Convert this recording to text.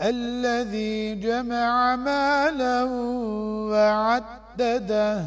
الذي جمع مالا وعدده